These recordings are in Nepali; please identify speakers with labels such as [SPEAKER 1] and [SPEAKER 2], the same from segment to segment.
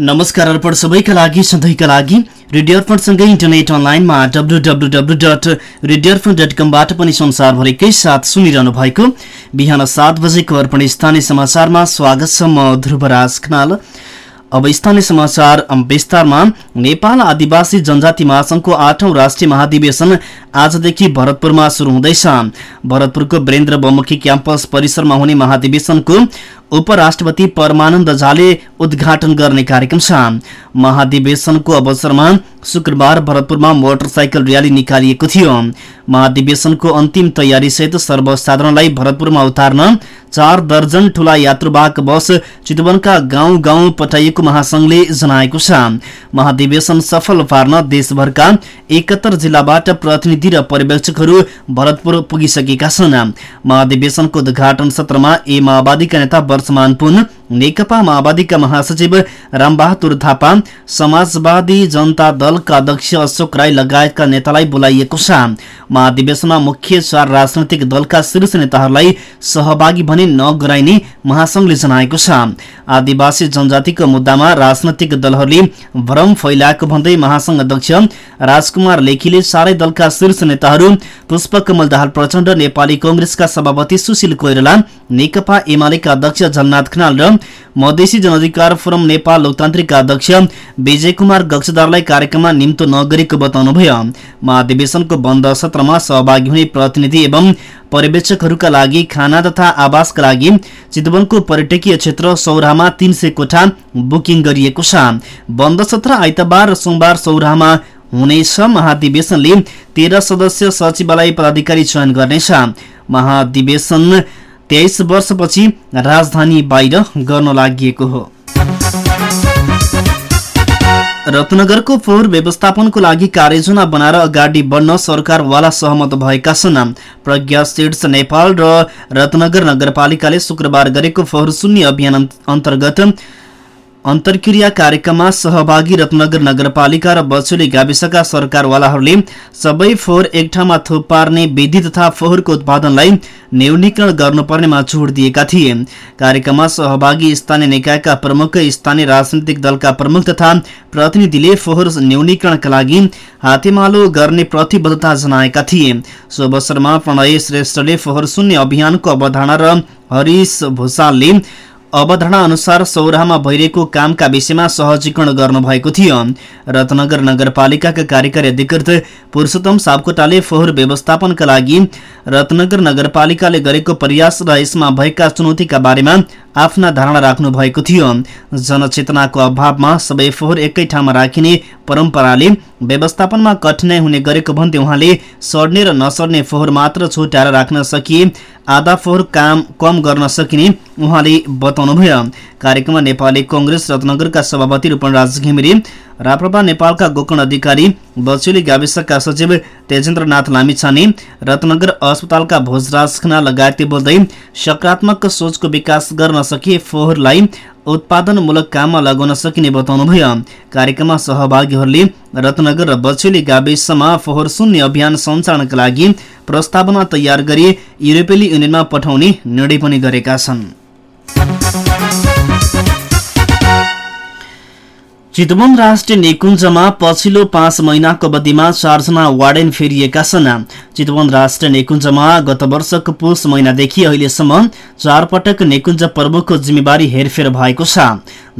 [SPEAKER 1] नमस्कार अर्पण सबैका लागि सधैँका लागि रेडियो अर्पणसँगै इन्टरनेट अनलाइनमा W W W dot radio Arpan dot कमबाट पनि संसारभरिकै साथ सुनिरहनु भएको बिहान सात बजेको अर्पण स्थानीय समाचारमा स्वागत छ म ध्रुवराज खनाल। अब स्थानीय समाचार विस्तारमा। नेपाल आदिवासी जनजाति महासंघको आठौं राष्ट्रिय महाधिवेशन आजदेखि भरतपुरमा शुरू हुँदैछ। भरतपुरको वीरेन्द्र बहुमुखी क्याम्पस परिसरमा हुने महाधिवेशनको उपराष्ट्रपति परमानन्द झाले उद्घाटन गर्ने कार्यक्रम छ। महाधिवेशनको अवसरमा शुक्रबार भरतपुरमा मोटरसाइकल र्याली निकालिएको थियो। महाधिवेशनको अन्तिम तयारीसहित सर्वसाधारणलाई भरतपुरमा उतार्न चार दर्जन ठूला यात्रुवाहक बस चितवनका गाउँ गाउँ पठाइएको महासंघले जनाएको छ। महाधिवेशन सफल पार्न देशभरका एकहत्तर जिल्लाबाट प्रतिनिधि र पर्यवेक्षकहरू भरतपुर पुगिसकेका छन्। महाधिवेशनको उद्घाटन सत्रमा ए माओवादीका नेता वर्षमान पुन नेकपा माओवादीका महासचिव रामबहादुर थापा समाजवादी जनता दलका अध्यक्ष अशोक राई लगायतका नेतालाई बोलाइएको छ। महाधिवेशनमा मुख्य चार राजनैतिक दलका शीर्ष नेताहरूलाई सहभागी भने नगराइने महासंघले जनाएको छ। आदिवासी जनजातिको मुद्दामा राजनैतिक दलहरूले भ्रम फैलाएको भन्दै महासंघ अध्यक्ष राजकुमार लेखीले सारै दलका शीर्ष नेताहरू पुष्पकमल दाहाल प्रचण्ड नेपाली कंग्रेसका सभापति सुशील कोइराला नेकपा एमालेका अध्यक्ष झलनाथ खनाल र मधेसी जनअधिकार फोरम नेपाल लोकतान्त्रिक अध्यक्ष विजय कुमार गक्षदारलाई कार्यक्रममा निम्तो नगरेको बताउनुभयो महाधिवेशनको बन्द सत्रमा सहभागी हुने प्रतिनिधि एवं पर्यवेक्षकहरूका लागि खाना तथा आवासका लागि चितवनको पर्यटकीय क्षेत्र सौराहामा तीन सय कोठा बुकिङ गरिएको छ। बन्द सत्र आइतबार र सोमबार सौराहामा हुनेछ। महाधिवेशनले तेह्र सदस्य सचिवालय पदाधिकारी चयन गर्नेछ। महाधिवेशन तेइस वर्षपछि राजधानी बाहिर गर्न लागि हो। रत्नगरको फोहोर व्यवस्थापनको लागि कार्ययोजना बनाएर अगाडि बढ्न सरकारवाला सहमत भएका छन्। प्रज्ञा सिड्स नेपाल र रत्नगर नगरपालिकाले शुक्रबार गरेको फोहोर शून्य अभियान अन्तर्गत अन्तर्क्रिया कार्यक्रममा सहभागी रत्नगर नगरपालिका र बछौली गाविसका सरकारवालाहरूले सबै फोहोर एक ठाउँमा थुप पार्ने विधि तथा फोहोरको उत्पादनलाई न्यूनीकरण गर्नुपर्नेमा जोड दिएका थिए। कार्यक्रममा सहभागी स्थानीय निकायका प्रमुख स्थानीय राजनैतिक दलका प्रमुख तथा प्रतिनिधिले फोहोर न्यूनीकरणका लागि हातेमालो गर्ने प्रतिबद्धता जनाएका थिए। सो अवसरमा प्रणय श्रेष्ठले फोहोर शून्य अभियानको अवधारणा र हरिश भूषालले अवधारणा अनुसार सौराहमा भइरहेको कामका विषयमा सहजीकरण गर्नुभएको थियो। रत्नगर नगरपालिकाका कार्यकारी अधिकृत पुरुषोत्तम सापकोटाले फोहोर व्यवस्थापनका लागि रत्नगर नगरपालिकाले गरेको प्रयास र यसमा भएका चुनौतीका बारेमा आफ्ना धारणा राख्नु भएको थियो। जनचेतनाको अभावमा सबै फोहोर एकै ठाउँमा राखिने परम्पराले व्यवस्थापनमा कठिनाई हुने गरेको भन्दै उहाँले सड्ने र नसड्ने फोहोर मात्र छुट्याएर राख्न सकिए आधा फोहोर काम कम गर्न सकिने उहाँले बताउनुभयो। कार्यक्रममा नेपाली कंग्रेस रत्नगरका सभापति रूपनराज घिमिरे राप्रपा नेपालका गोकर्ण अधिकारी बचौली गाविसका सचिव तेजेन्द्रनाथ लामिछाने रत्नगर अस्पतालका भोजराज खना लगायतले बोल्दै सकारात्मक सोचको विकास गर्न सकिए फोहोरलाई उत्पादनमूलक काममा लगाउन सकिने बताउनुभयो। कार्यक्रममा सहभागीहरूले रत्नगर र बछौली गाविसमा फोहोर शून्य अभियान सञ्चालनका लागि प्रस्तावना तयार गरी युरोपेली युनियनमा पठाउने निर्णय पनि गरेका छन्। चितवन राष्ट्रिय निकुञ्जमा पछिल्लो पाँच महिनाको अवधिमा चारजना वार्डेन फेरिएका छन्। चितवन राष्ट्रिय निकुञ्जमा गत वर्षको पुष महिनादेखि अहिलेसम्म चार पटक निकुञ्ज प्रमुखको जिम्मेवारी हेरफेर भएको छ।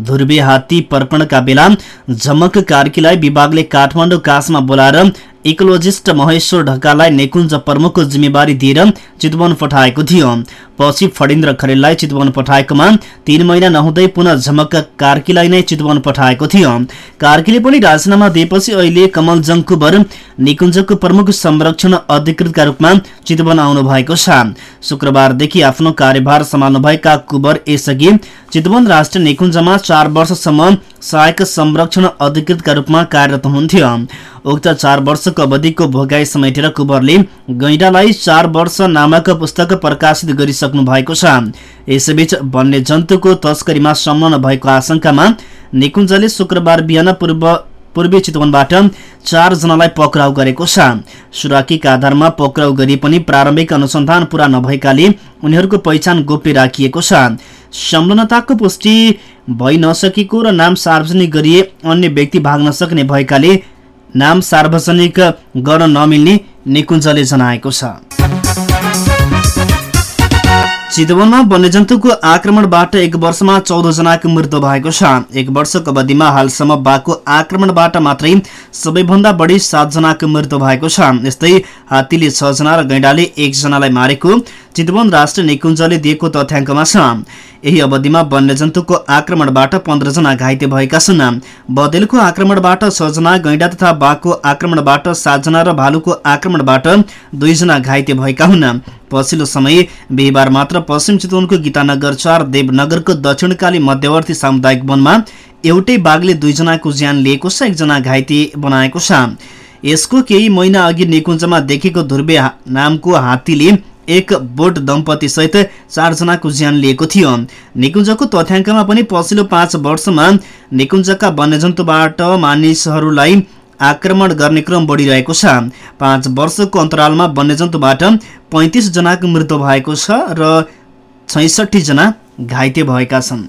[SPEAKER 1] ध्रुवे हात्ती पर्पणका बेला झमक कार्कीलाई विभागले काठमाडौँ कासमा बोलाएर इकोलोजिस्ट महेश्वर ढकाललाई नेकुञ्ज प्रमुखको जिम्मेवारी दिएर चितवन पठाएको थियो। पछि फडिन्द्र खरेललाई चितवन पठाएकोमा तीन महिना नहुँदै पुनः झमक कार्कीलाई नै चितवन पठाएको थियो। कार्कीले पनि राजीनामा दिएपछि अहिले कमल जङ्कुबर निकुञ्जको प्रमुख संरक्षण अधिकृतका रूपमा चितवन आउनु भएको छ। शुक्रबारदेखि आफ्नो कार्यभार सम्हाल्नुभएका कुबर यसअघि चितवन राष्ट्रिय निकुञ्जमा चार वर्षसम्म सहायक संरक्षण अधिकृतका रूपमा कार्यरत हुनुहुन्थ्यो उक्त चार वर्षको अवधिको भोगाई समेटेर कुबरले गैंडालाई चार वर्ष नामक पुस्तक प्रकाशित गरिसक्नु भएको छ। यसैबीच वन्य जन्तुको तस्करीमा संलग्न भएको आशंकामा निकुञ्जले शुक्रबार बिहान पूर्व पूर्वी चितवनबाट चारजनालाई पक्राउ गरेको छ। सुराकीका आधारमा पक्राउ गरी पनि प्रारम्भिक अनुसन्धान पूरा नभएकाले उनीहरूको पहिचान गोप्य राखिएको छ। संलग्नताको पुष्टि भइ नसकेको र नाम सार्वजनिक गरिए अन्य व्यक्ति भाग्न सक्ने भएकाले नाम सार्वजनिक गर्न नमिल्ने निकुञ्जले जनाएको छ। चितवनमा वन्यजन्तुको आक्रमणबाट एक वर्षमा चौध जनाको मृत्यु भएको छ। एक वर्षको अवधिमा हालसम्म बाघको आक्रमणबाट मात्रै सबैभन्दा बढी सातजनाको मृत्यु भएको छ। यस्तै हात्तीले छजना र गैंडाले एकजनालाई मारेको चितवन राष्ट्रिय निकुञ्जले दिएको तथ्याङ्कमा छ। यही अवधिमा वन्यजन्तुको आक्रमणबाट पन्ध्रजना घाइते भएका छन्। बदेलको आक्रमणबाट छजना गैंडा तथा बाघको आक्रमणबाट सातजना र भालुको आक्रमणबाट दुईजना घाइते भएका हुन्। पछिल्लो समय बिहिबार मात्र पश्चिम चितवनको गीतानगर चार देवनगरको दक्षिणकाली मध्यवर्ती सामुदायिक वनमा एउटै बाघले दुईजनाको ज्यान लिएको छ एकजना घाइते बनाएको छ। यसको केही महिना अघि निकुञ्जमा देखेको ध्रुवे नामको हात्तीले एक बोट दम्पति सहित चारजनाको ज्यान लिएको थियो। निकुञ्जको तथ्याङ्कमा पनि पछिल्लो पाँच वर्षमा निकुञ्जका वन्यजन्तुबाट मानिसहरूलाई आक्रमण गर्ने क्रम बढिरहेको छ। पाँच वर्षको अन्तरालमा वन्यजन्तुबाट जनाको मृत्यु भएको छ र छैसठी जना घाइते भएका छन्।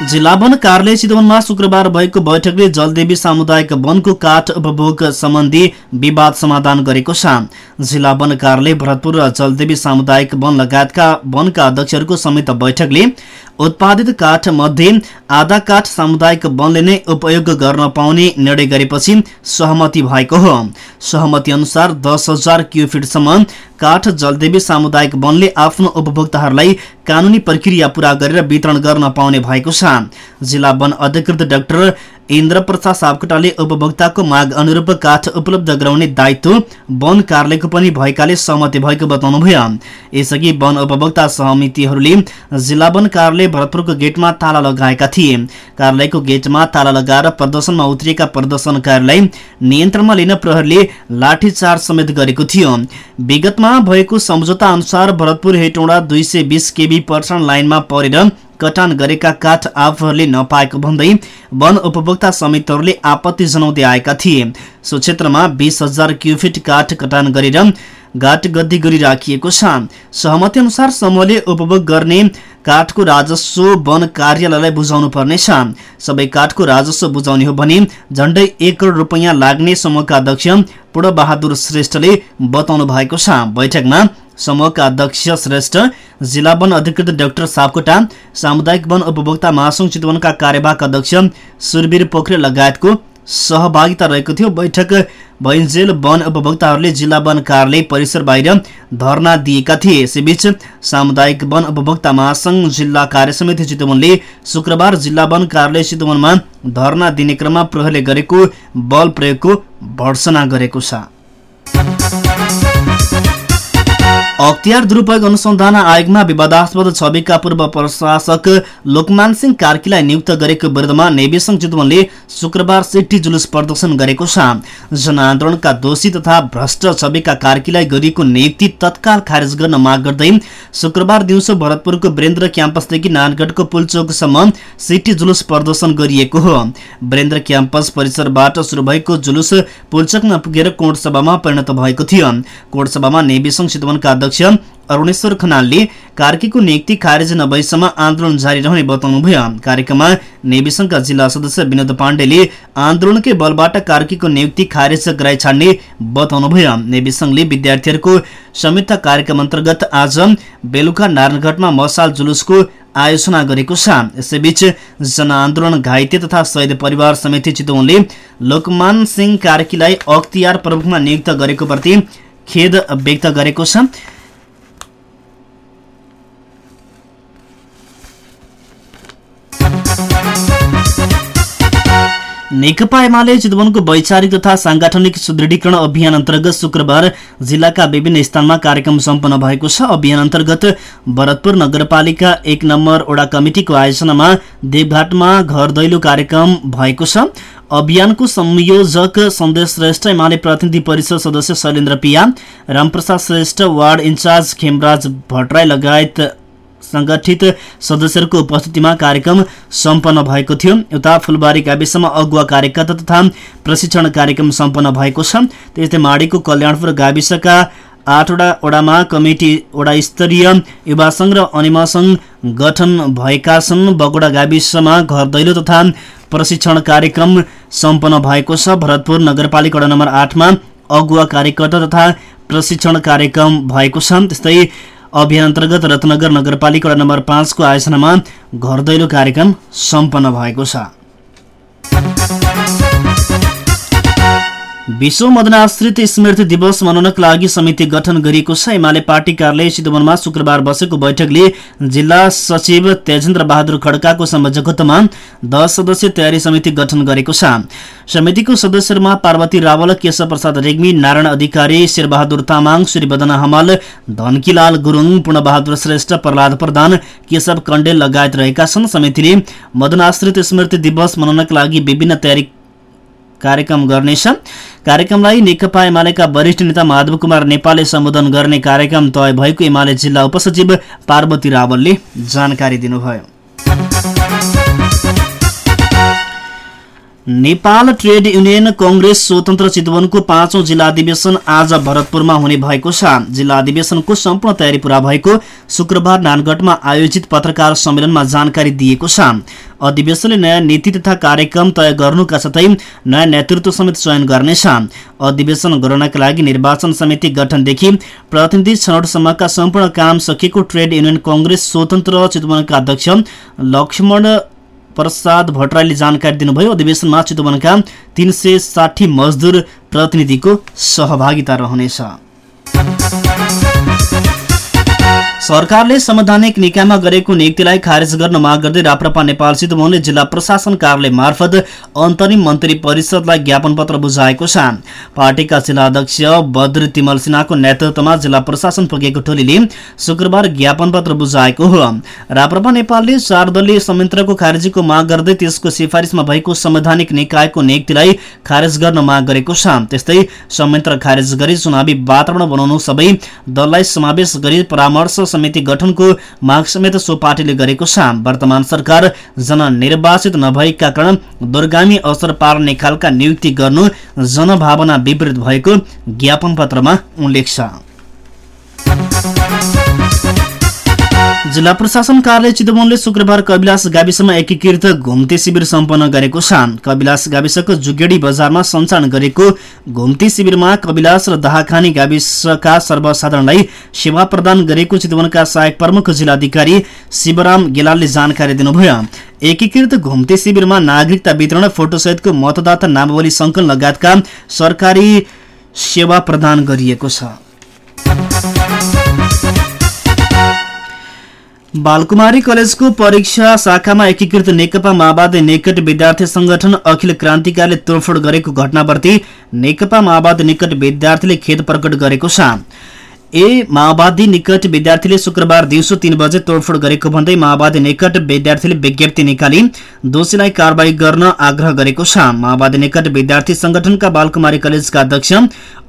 [SPEAKER 1] जिल्ला वन कार्यालय चितवनमा शुक्रबार भएको बैठकले जलदेवी सामुदायिक वनको काठ उपभोग सम्बन्धी विवाद समाधान गरेको छ। जिल्ला वन कार्यालय भरतपुर र जलदेवी सामुदायिक वन लगायतका वनका अध्यक्षहरूको संयुक्त बैठकले उत्पादित काठ मध्ये आधा काठ सामुदायिक वनले नै उपयोग गर्न पाउने निर्णय गरेपछि सहमति भएको हो। सहमति अनुसार दस हजार क्युफिटसम्म काठ जलदेवी सामुदायिक वनले आफ्नो उपभोक्ताहरूलाई कानूनी प्रक्रिया पूरा गरेर वितरण गर्न पाउने भएको छ। जिल्ला वन अधिकृत डाक्टर इन्द्र प्रसाद सापकोटाले उपभोक्ताको माग अनुरूप काठ उपलब्ध गराउने दायित्व वन कार्यालयको पनि भएकाले सहमति भएको बताउनुभयो। यसअघि वन उपभोक्ता समितिहरूले जिल्ला वन कार्यालय भरतपुरको गेटमा ताला लगाएका थिए। कार्यालयको गेटमा ताला लगाएर प्रदर्शनमा उत्रिएका प्रदर्शनकारीलाई नियन्त्रणमा लिन प्रहरीले लाठीचार्ज समेत गरेको थियो। विगतमा भएको सम्झौता अनुसार भरतपुर हेटौँडा दुई सय बिस केबी पर्सन लाइनमा परेर कटान गरेका काठ आफूहरूले नपाएको भन्दै वन उपभोक्ता समितिहरूले आपत्ति जनाउँदै आएका थिए। सो क्षेत्रमा बिस हजार क्युफिट काठ कटान गरेर घाट गद्दी गरिराखिएको छ। सहमति अनुसार समूहले उपभोग गर्ने काठको राजस्व वन कार्यालयलाई बुझाउनु पर्नेछ सबै काठको राजस्व बुझाउने हो भने झण्डै एक करोड रुपियाँ लाग्ने समूहका अध्यक्ष पूर्ण बहादुर श्रेष्ठले बताउनु भएको छ। बैठकमा समूहका अध्यक्ष श्रेष्ठ जिल्ला वन अधिकृत डाक्टर सापकोटा सामुदायिक वन उपभोक्ता महासंघ चितवनका कार्यवाहक अध्यक्ष सुरवीर पोखरेल लगायतको सहभागिता रहेको थियो। बैठक भइन्जेल वन उपभोक्ताहरूले जिल्ला वन कार्यालय परिसर बाहिर धरना दिएका थिए। यसैबीच सामुदायिक वन उपभोक्ता महासंघ जिल्ला कार्य समिति चितवनले शुक्रबार जिल्ला वन कार्यालय चितवनमा धरना दिने क्रममा प्रहरीले गरेको बल प्रयोगको भर्सना गरेको छ। अख्तियार दुरूपयोग अनुसन्धान आयोगमा विवादास्पद छविका पूर्व प्रशासक लोकमान सिंह कार्कीलाई नियुक्त गरेको विरुद्धमा नेविसंघ चितवनले शुक्रबार सिट्टी जुलुस प्रदर्शन गरेको छ। जनआन्दोलनका दोषी तथा भ्रष्ट छविका कार्कीलाई गरिएको नियुक्ति तत्काल खारेज गर्न माग गर्दै शुक्रबार दिउँसो भरतपुरको वीरेन्द्र क्याम्पसदेखि नानगढको पुलचोकसम्म सिटी जुलुस प्रदर्शन गरिएको हो। वीरेन्द्र क्याम्पस परिसरबाट शुरू भएको जुलुस पुलचोकमा पुगेर कोटसभामा परिणत भएको थियो। कोटसभामा नेविसंघ चितवनका अध्यक्ष अरुणेश्वर खनालले कार्कीको नियुक्ति खारेज नभएसम्म आन्दोलन जारी रहने बताउनुभयो। कार्यक्रममा नेविसंघका जिल्ला सदस्य विनोद पाण्डेले आन्दोलनकै बलबाट कार्कीको नियुक्ति खारेज गराइ छाड्ने बताउनुभयो नेविसंघले विद्यार्थीहरूको संयुक्त कार्यक्रम अन्तर्गत आज बेलुका नारायणघाटमा मसाल जुलुसको आयोजना गरेको छ। यसैबीच जनआन्दोलन घाइते तथा शहीद परिवार समिति चितवनले लोकमान सिंह कार्कीलाई अख्तियार प्रमुखमा नियुक्त गरेको प्रति खेद व्यक्त गरेको छ। नेकपा एमाले चितवनको वैचारिक तथा सांगठनिक सुदृढीकरण अभियान अन्तर्गत शुक्रबार जिल्लाका विभिन्न स्थानमा कार्यक्रम सम्पन्न भएको छ। अभियान अन्तर्गत भरतपुर नगरपालिका एक नम्बर ओडा कमिटिको आयोजनामा देवघाटमा घर दैलो कार्यक्रम भएको छ। अभियानको संयोजक सन्देश श्रेष्ठ एमाले प्रतिनिधि परिषद सदस्य शैलेन्द्र पिया रामप्रसाद श्रेष्ठ वार्ड इन्चार्ज खेमराज भट्टराई लगायत संगठित सदस्यहरूको उपस्थितिमा कार्यक्रम सम्पन्न भएको थियो। उता फुलबारी गाविसमा अगुवा कार्यकर्ता तथा प्रशिक्षण कार्यक्रम सम्पन्न भएको छ। त्यस्तै माडीको कल्याणपुर गाविसका आठवटा वडामा कमिटी वडा स्तरीय युवा सङ्घ र अनिमा सङ्घ गठन भएका छन्। बगोडा गाविसमा घर दैलो तथा प्रशिक्षण कार्यक्रम सम्पन्न भएको छ। भरतपुर नगरपालिका वडा नम्बर आठमा अगुवा कार्यकर्ता तथा प्रशिक्षण कार्यक्रम भएको छ। त्यस्तै अभियान अन्तर्गत रत्नगर नगरपालिका नम्बर पाँचको आयोजनामा घर दैलो कार्यक्रम सम्पन्न भएको छ। विश्व मदनाश्रित स्मृति दिवस मनाउनका लागि समिति गठन गरिएको छ। एमाले पार्टी कार्यालय चितवनमा शुक्रबार बसेको बैठकले जिल्ला सचिव तेजेन्द्र बहादुर खड्काको संयोजकत्वमा दस सदस्यीय तयारी समिति गठन गरेको छ। समितिको सदस्यहरूमा पार्वती रावल केशव प्रसाद रेग्मी नारायण अधिकारी शेरबहादुर तामाङ श्रीवदन हमाल धनकीलाल गुरुङ पूर्णबहादुर श्रेष्ठ प्रहलाद प्रधान केशव कण्डेल लगायत रहेका छन्। समितिले मदनाश्रित स्मृति दिवस मनाउनका लागि विभिन्न तयारी कार्यक्रम गर्नेछ कार्यक्रमलाई नेकपा एमालेका वरिष्ठ नेता माधव कुमार नेपालले सम्बोधन गर्ने कार्यक्रम तय भएको एमाले जिल्ला उपसचिव पार्वती रावलले जानकारी दिनुभयो। नेपाल ट्रेड युनियन कंग्रेस स्वतन्त्र चितवनको पाँचौं जिल्ला अधिवेशन आज भरतपुरमा हुने भएको छ। जिल्ला अधिवेशनको सम्पूर्ण तयारी पूरा भएको शुक्रबार नानगढमा आयोजित पत्रकार सम्मेलनमा जानकारी दिएको छ। अधिवेशनले नयाँ नीति तथा कार्यक्रम तय गर्नुका साथै नयाँ नेतृत्व समेत चयन गर्नेछ। अधिवेशन गराउनका लागि निर्वाचन समिति गठनदेखि प्रतिनिधि छनौटसम्मका सम्पूर्ण काम सकिएको ट्रेड युनियन कंग्रेस स्वतन्त्र चितवनका अध्यक्ष लक्ष्मण प्रसाद भट्टराईले जानकारी दिनुभयो अधिवेशनमा चितवनका तीन सय साठी मजदुर प्रतिनिधिको सहभागिता रहनेछ। सरकारले संवैधानिक निकायमा गरेको नियुक्तिलाई खारेज गर्न माग गर्दै राप्रपा नेपाल चितवनले जिल्ला प्रशासन कार्यालय मार्फत अन्तरिम मन्त्री परिषदलाई ज्ञापन पत्र बुझाएको छ। पार्टीका जिल्ला अध्यक्ष बद्र तिमल सिन्हाको नेतृत्वमा जिल्ला प्रशासन पुगेको टोलीले शुक्रबार ज्ञापन पत्र बुझाएको हो। राप्रपा नेपालले चार दलीय संयन्त्रको खारेजीको माग गर्दै त्यसको सिफारिसमा भएको संवैधानिक निकायको नियुक्तिलाई खारेज गर्न माग गरेको छ। त्यस्तै संयन्त्र खारेज गरी चुनावी वातावरण बनाउनु सबै दललाई समावेश गरी परामर्श समिति गठनको माग समेत सो पार्टीले गरेको छ वर्तमान सरकार जननिर्वाचित नभएका कारण दुर्गामी असर पार्ने खालका नियुक्ति गर्नु जनभावना विपरीत भएको ज्ञापन पत्रमा उल्लेख छ। जिल्ला प्रशासन कार्यालय चितवनले शुक्रबार कविलास गाविसमा एकीकृत घुम्ती शिविर सम्पन्न गरेको छ कविलास गाविसको जुगेडी बजारमा सञ्चालन गरेको घुम्ती शिविरमा कविलास र दाहाखानी गाविसका सर्वसाधारणलाई सेवा प्रदान गरेको चितवनका सहायक प्रमुख जिल्लाधिकारी शिवराम गेलालले जानकारी दिनुभयो। एकीकृत घुम्ती शिविरमा नागरिकता वितरण फोटोसहितको मतदाता नामावली सङ्कलन लगायतका सरकारी सेवा प्रदान गरिएको छ। बालकुमारी कलेजको परीक्षा शाखामा एकीकृत नेकपा माओवादी निकट विद्यार्थी संगठन अखिल क्रान्तिकारीले तोडफोड गरेको घटनाप्रति नेकपा माओवादी निकट विद्यार्थीले खेद प्रकट गरेको छ। ए माओवादी निकट विद्यार्थीले शुक्रबार दिउँसो तीन बजे तोडफोड गरेको भन्दै माओवादी निकट विद्यार्थीले विज्ञप्ति निकाली। दोषीलाई कारवाही गर्न आग्रह गरेको छ। माओवादी निकट विद्यार्थी संगठनका बालकुमारी कलेजका अध्यक्ष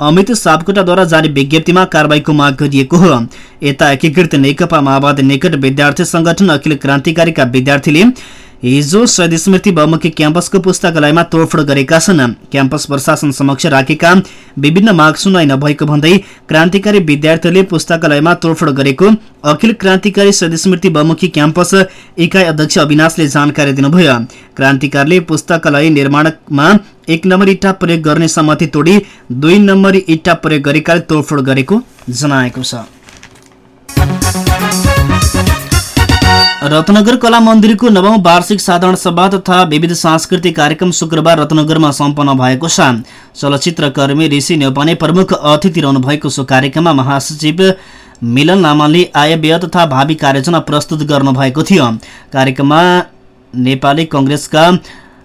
[SPEAKER 1] अमित सापकोटाद्वारा जारी विज्ञप्तिमा कारवाहीको माग गरिएको हो। यता एकीकृत नेकपा माओवादी निकट विद्यार्थी संगठन अखिल क्रान्तिकारीका विद्यार्थीले हिजो शहीद स्मृति बहुमुखी क्याम्पसको पुस्तकालयमा तोडफोड गरेका छन्। क्याम्पस प्रशासन समक्ष राखेका विभिन्न माग सुनाइ नभएको भन्दै क्रान्तिकारी विद्यार्थीहरूले पुस्तकालयमा तोडफोड गरेको अखिल क्रान्तिकारी शहीद स्मृति बहुमुखी क्याम्पस इकाइ अध्यक्ष अविनाशले जानकारी दिनुभयो। क्रान्तिकारीले पुस्तकालय निर्माणमा एक नम्बर इट्टा प्रयोग गर्ने सहमति तोडी दुई नम्बर इट्टा प्रयोग गरेकाले तोडफोड गरेको जनाएको छ। रत्नगर कला मन्दिरको नवौं वार्षिक साधारण सभा तथा विविध सांस्कृतिक कार्यक्रम शुक्रबार रत्नगरमा सम्पन्न भएको छ। चलचित्रकर्मी ऋषि नेौपाने प्रमुख अतिथि रहनु भएको सो कार्यक्रममा महासचिव मिलन लामाले आय व्यय तथा भावी कार्ययोजना प्रस्तुत गर्नुभएको थियो। कार्यक्रममा नेपाली कङ्ग्रेसका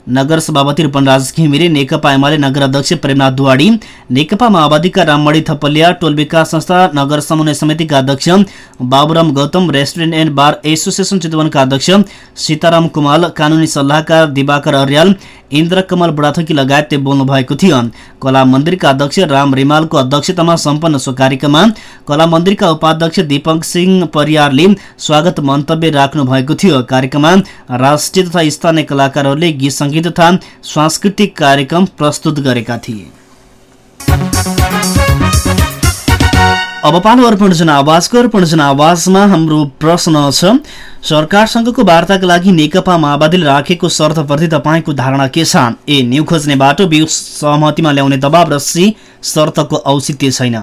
[SPEAKER 1] नगर सभापति रूपनराज घिमिरे नेकपा एमाले नगर अध्यक्ष प्रेमनाथ दुवाडी नेकपा माओवादीका राममणि थपलिया टोल विकास संस्था नगर समन्वय समितिका अध्यक्ष Baburam Gautam restaurant and bar association चितवनका अध्यक्ष सीताराम कुमाल कानूनी सल्लाहकार दिवाकर अर्याल इन्द्र कमल बुढाथोकी लगायतले बोल्नु भएको थियो। कला मन्दिरका अध्यक्ष राम रिमालको अध्यक्षतामा सम्पन्न सो कार्यक्रममा कला मन्दिरका उपाध्यक्ष दीपक सिंह परियारले स्वागत मन्तव्य राख्नु भएको थियो। कार्यक्रममा राष्ट्रिय तथा स्थानीय कलाकारहरूले गीत सङ्गीत तथा सांस्कृतिक कार्यक्रम प्रस्तुत गरेका थिए। अब पालो अर्पण जनावासको अर्पण जनावासमा हाम्रो प्रश्न छ सरकारसँगको वार्ताका लागि नेकपा माओवादीले राखेको शर्तप्रति तपाईँको धारणा के छ ए न्यु खोज्ने बाटो बी सहमतिमा ल्याउने दबाव र सी शर्तको औचित्य छैन।